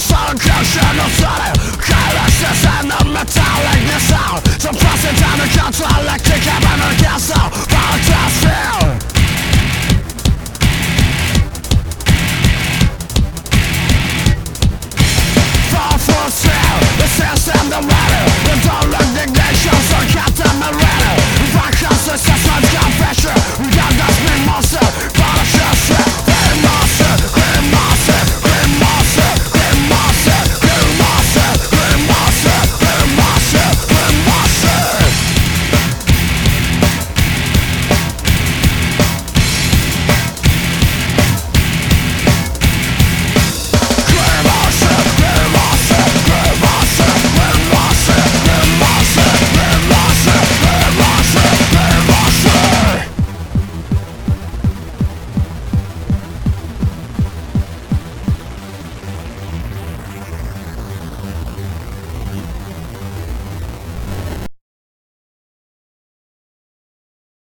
sun crashed in the solid Carelessness in the metallic missile Suppressing down the control like kick up on the castle Politics feel Fall for sale, the system the matter